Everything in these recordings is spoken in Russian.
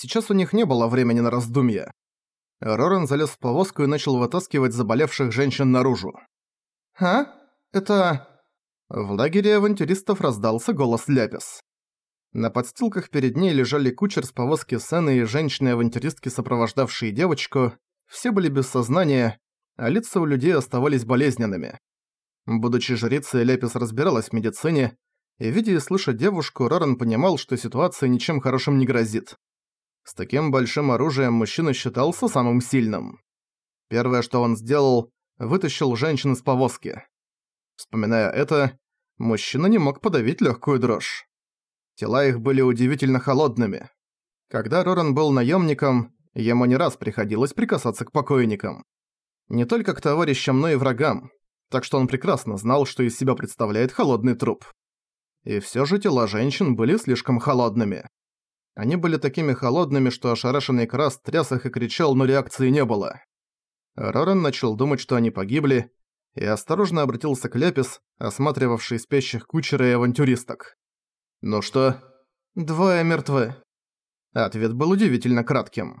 Сейчас у них не было времени на раздумья. Роран залез в повозку и начал вытаскивать заболевших женщин наружу. «А? Это...» В лагере авантюристов раздался голос Ляпис. На подстилках перед ней лежали кучер с повозки Сены и женщины-авантюристки, сопровождавшие девочку. Все были без сознания, а лица у людей оставались болезненными. Будучи жрицей, Ляпис разбиралась в медицине, и видя и слыша девушку, Роран понимал, что ситуация ничем хорошим не грозит. С таким большим оружием мужчина считался самым сильным. Первое, что он сделал, вытащил женщину из повозки. Вспоминая это, мужчина не мог подавить легкую дрожь. Тела их были удивительно холодными. Когда Роран был наемником, ему не раз приходилось прикасаться к покойникам. Не только к товарищам, но и врагам, так что он прекрасно знал, что из себя представляет холодный труп. И все же тела женщин были слишком холодными. Они были такими холодными, что ошарашенный Крас тряс их и кричал, но реакции не было. Роран начал думать, что они погибли, и осторожно обратился к Лепис, осматривавший спящих кучера и авантюристок. «Ну что?» «Двое мертвы». Ответ был удивительно кратким.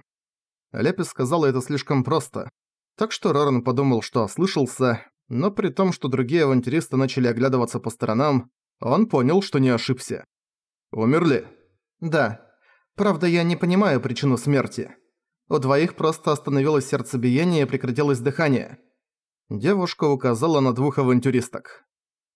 Лепис сказала это слишком просто, так что Роран подумал, что ослышался, но при том, что другие авантюристы начали оглядываться по сторонам, он понял, что не ошибся. «Умерли?» «Да. Правда, я не понимаю причину смерти. У двоих просто остановилось сердцебиение и прекратилось дыхание». Девушка указала на двух авантюристок.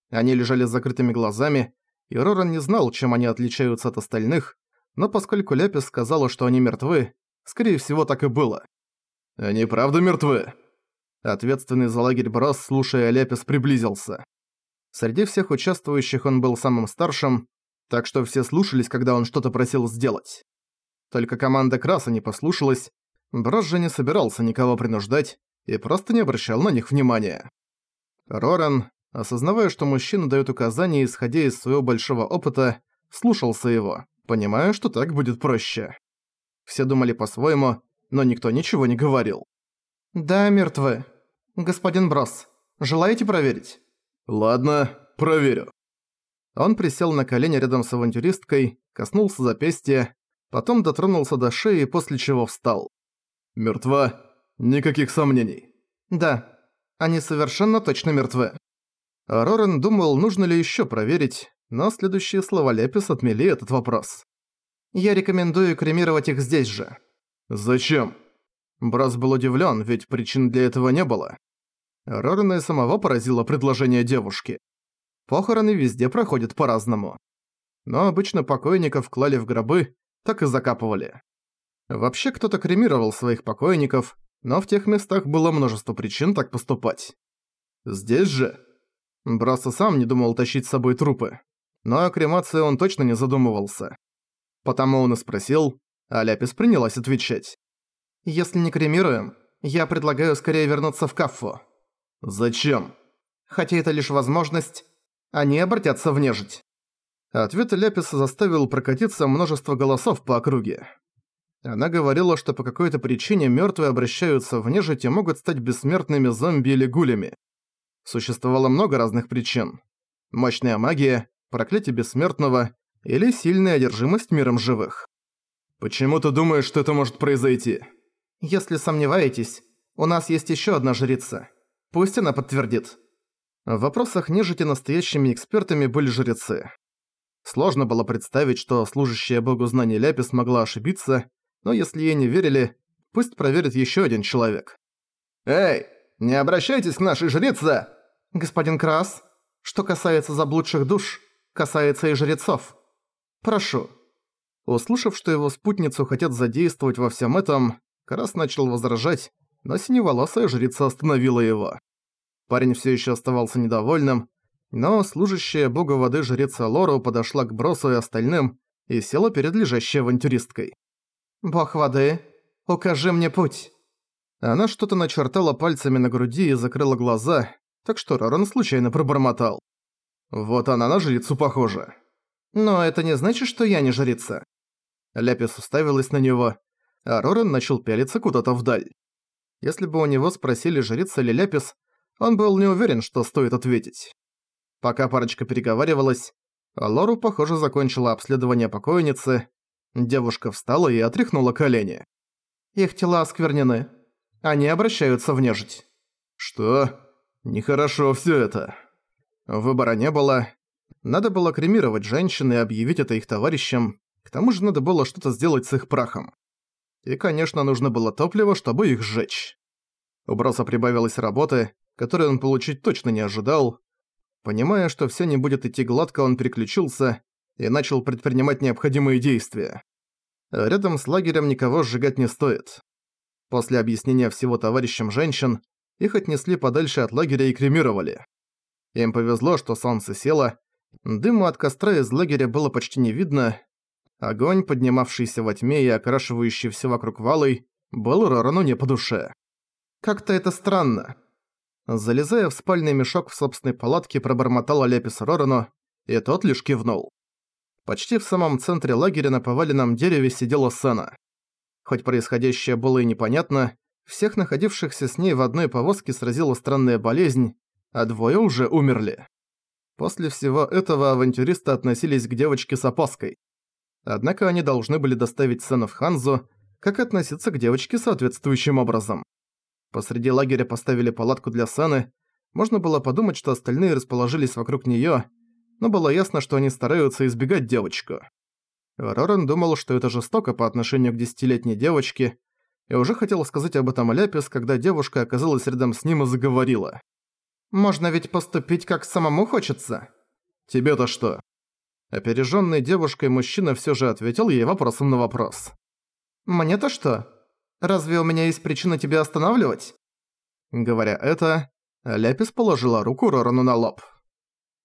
Они лежали с закрытыми глазами, и Роран не знал, чем они отличаются от остальных, но поскольку Ляпис сказала, что они мертвы, скорее всего, так и было. «Они правда мертвы?» Ответственный за лагерь Брос, слушая Ляпис, приблизился. Среди всех участвующих он был самым старшим, так что все слушались, когда он что-то просил сделать. Только команда Краса не послушалась, Брос же не собирался никого принуждать и просто не обращал на них внимания. Роран, осознавая, что мужчина дает указания, исходя из своего большого опыта, слушался его, понимая, что так будет проще. Все думали по-своему, но никто ничего не говорил. «Да, мертвы. Господин Брос, желаете проверить?» «Ладно, проверю». Он присел на колени рядом с авантюристкой, коснулся запястья, потом дотронулся до шеи, после чего встал. «Мертва? Никаких сомнений». «Да, они совершенно точно мертвы». Рорен думал, нужно ли еще проверить, но следующие слова Лепис отмели этот вопрос. «Я рекомендую кремировать их здесь же». «Зачем?» Брас был удивлен, ведь причин для этого не было. Рорена и самого поразило предложение девушки. Похороны везде проходят по-разному. Но обычно покойников клали в гробы, так и закапывали. Вообще кто-то кремировал своих покойников, но в тех местах было множество причин так поступать. Здесь же Браса сам не думал тащить с собой трупы. Но о кремации он точно не задумывался. Потому он и спросил, а Ляпис принялась отвечать. «Если не кремируем, я предлагаю скорее вернуться в Каффу». «Зачем?» «Хотя это лишь возможность, они обратятся в нежить». Ответ Ляписа заставил прокатиться множество голосов по округе. Она говорила, что по какой-то причине мертвые обращаются в нежить и могут стать бессмертными зомби или гулями. Существовало много разных причин. Мощная магия, проклятие бессмертного или сильная одержимость миром живых. «Почему ты думаешь, что это может произойти?» «Если сомневаетесь, у нас есть еще одна жрица. Пусть она подтвердит». В вопросах нежити настоящими экспертами были жрецы. Сложно было представить, что служащая богу знаний Ляпис могла ошибиться, но если ей не верили, пусть проверит еще один человек. «Эй, не обращайтесь к нашей жрице!» «Господин Крас, что касается заблудших душ, касается и жрецов. Прошу». Услышав, что его спутницу хотят задействовать во всем этом, Крас начал возражать, но синеволосая жрица остановила его. Парень все еще оставался недовольным, но служащая бога воды жрица Лору подошла к Бросу и остальным и села перед лежащей авантюристкой. «Бог воды, укажи мне путь». Она что-то начертала пальцами на груди и закрыла глаза, так что Роран случайно пробормотал. «Вот она на жрицу похожа». «Но это не значит, что я не жрица». Ляпис уставилась на него, а Роран начал пялиться куда-то вдаль. Если бы у него спросили, жрица ли Ляпис, он был не уверен, что стоит ответить. Пока парочка переговаривалась, Лору, похоже, закончила обследование покойницы. Девушка встала и отряхнула колени. «Их тела осквернены. Они обращаются в нежить». «Что? Нехорошо всё это». Выбора не было. Надо было кремировать женщин и объявить это их товарищам. К тому же надо было что-то сделать с их прахом. И, конечно, нужно было топливо, чтобы их сжечь. У Броса прибавилось работы, которую он получить точно не ожидал. Понимая, что всё не будет идти гладко, он переключился и начал предпринимать необходимые действия. Рядом с лагерем никого сжигать не стоит. После объяснения всего товарищам женщин, их отнесли подальше от лагеря и кремировали. Им повезло, что солнце село, дыма от костра из лагеря было почти не видно, огонь, поднимавшийся во тьме и окрашивающий все вокруг валой, был Рорану не по душе. Как-то это странно. Залезая в спальный мешок в собственной палатке, пробормотал Ляпис Рорану, и тот лишь кивнул. Почти в самом центре лагеря на поваленном дереве сидела Сена. Хоть происходящее было и непонятно, всех находившихся с ней в одной повозке сразила странная болезнь, а двое уже умерли. После всего этого авантюристы относились к девочке с опаской. Однако они должны были доставить Сена в Ханзу, как относиться к девочке соответствующим образом. Посреди лагеря поставили палатку для Сены, можно было подумать, что остальные расположились вокруг неё, но было ясно, что они стараются избегать девочку. Роран думал, что это жестоко по отношению к десятилетней девочке, и уже хотел сказать об этом Ляпис, когда девушка оказалась рядом с ним и заговорила. «Можно ведь поступить, как самому хочется?» «Тебе-то что?» Опережённый девушкой мужчина всё же ответил ей вопросом на вопрос. «Мне-то что? Разве у меня есть причина тебя останавливать?» Говоря это, Ляпис положила руку Рорану на лоб.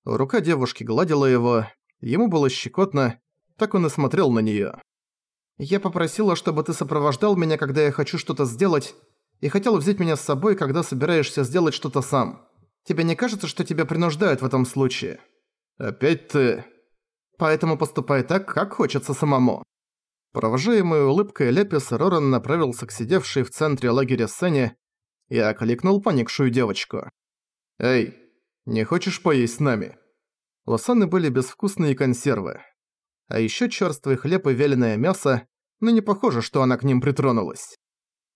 Рука девушки гладила его, ему было щекотно, так он и смотрел на неё. «Я попросила, чтобы ты сопровождал меня, когда я хочу что-то сделать, и хотел взять меня с собой, когда собираешься сделать что-то сам. Тебе не кажется, что тебя принуждают в этом случае?» «Опять ты...» «Поэтому поступай так, как хочется самому». Провожаемый улыбкой Лепис, Роран направился к сидевшей в центре лагеря сцене и окликнул поникшую девочку. «Эй, не хочешь поесть с нами?» Лосаны были безвкусные консервы. А ещё чёрствый хлеб и вяленое мясо, но не похоже, что она к ним притронулась.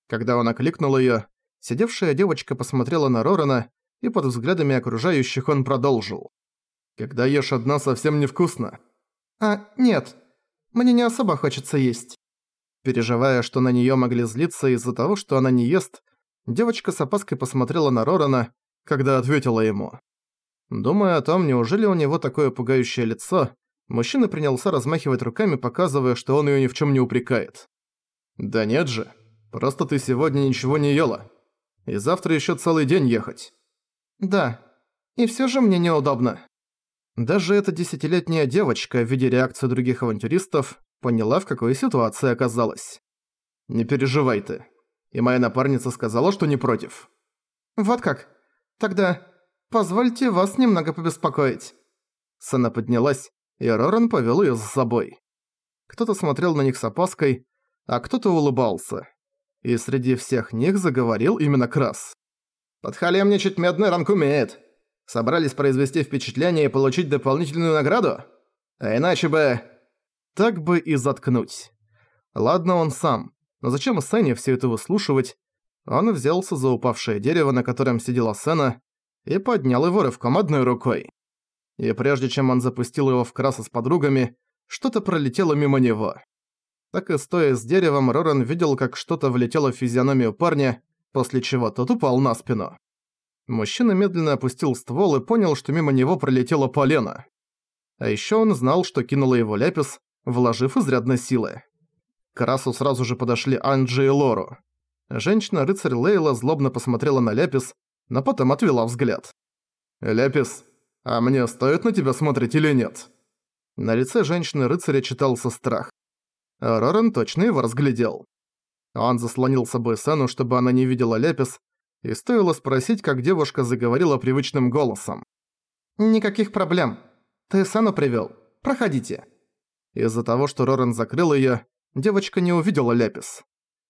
Когда он окликнул её, сидевшая девочка посмотрела на Рорана, и под взглядами окружающих он продолжил. «Когда ешь одна, совсем невкусно». «А, нет, мне не особо хочется есть». Переживая, что на неё могли злиться из-за того, что она не ест, девочка с опаской посмотрела на Рорана, когда ответила ему. Думая о том, неужели у него такое пугающее лицо, мужчина принялся размахивать руками, показывая, что он её ни в чём не упрекает. «Да нет же, просто ты сегодня ничего не ела. И завтра ещё целый день ехать». «Да, и всё же мне неудобно». Даже эта десятилетняя девочка, видя реакцию других авантюристов, поняла, в какой ситуации оказалась. «Не переживай ты. И моя напарница сказала, что не против». «Вот как? Тогда «Позвольте вас немного побеспокоить». Сана поднялась, и Роран повел её за собой. Кто-то смотрел на них с опаской, а кто-то улыбался. И среди всех них заговорил именно Крас. «Подхалемничать медный ранг умеет. Собрались произвести впечатление и получить дополнительную награду? А иначе бы...» Так бы и заткнуть. Ладно он сам, но зачем Сэне все это выслушивать? Он взялся за упавшее дерево, на котором сидела Сэна, и поднял его рывком одной рукой. И прежде чем он запустил его в краса с подругами, что-то пролетело мимо него. Так и стоя с деревом, Роран видел, как что-то влетело в физиономию парня, после чего тот упал на спину. Мужчина медленно опустил ствол и понял, что мимо него пролетело полено. А ещё он знал, что кинула его Ляпис, вложив изрядно силы. К Расу сразу же подошли Анджи и Лору. Женщина-рыцарь Лейла злобно посмотрела на Ляпис, но потом отвела взгляд. «Ляпис, а мне стоит на тебя смотреть или нет?» На лице женщины-рыцаря читался страх. Рорен точно его разглядел. Он заслонил собой Сэну, чтобы она не видела Ляпис, и стоило спросить, как девушка заговорила привычным голосом. «Никаких проблем. Ты Сэну привёл. Проходите». Из-за того, что Рорен закрыл её, девочка не увидела Ляпис.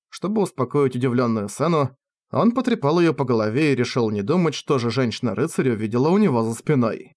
Чтобы успокоить удивлённую Сэну, он потрепал её по голове и решил не думать, что же женщина-рыцарь увидела у него за спиной.